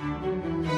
Música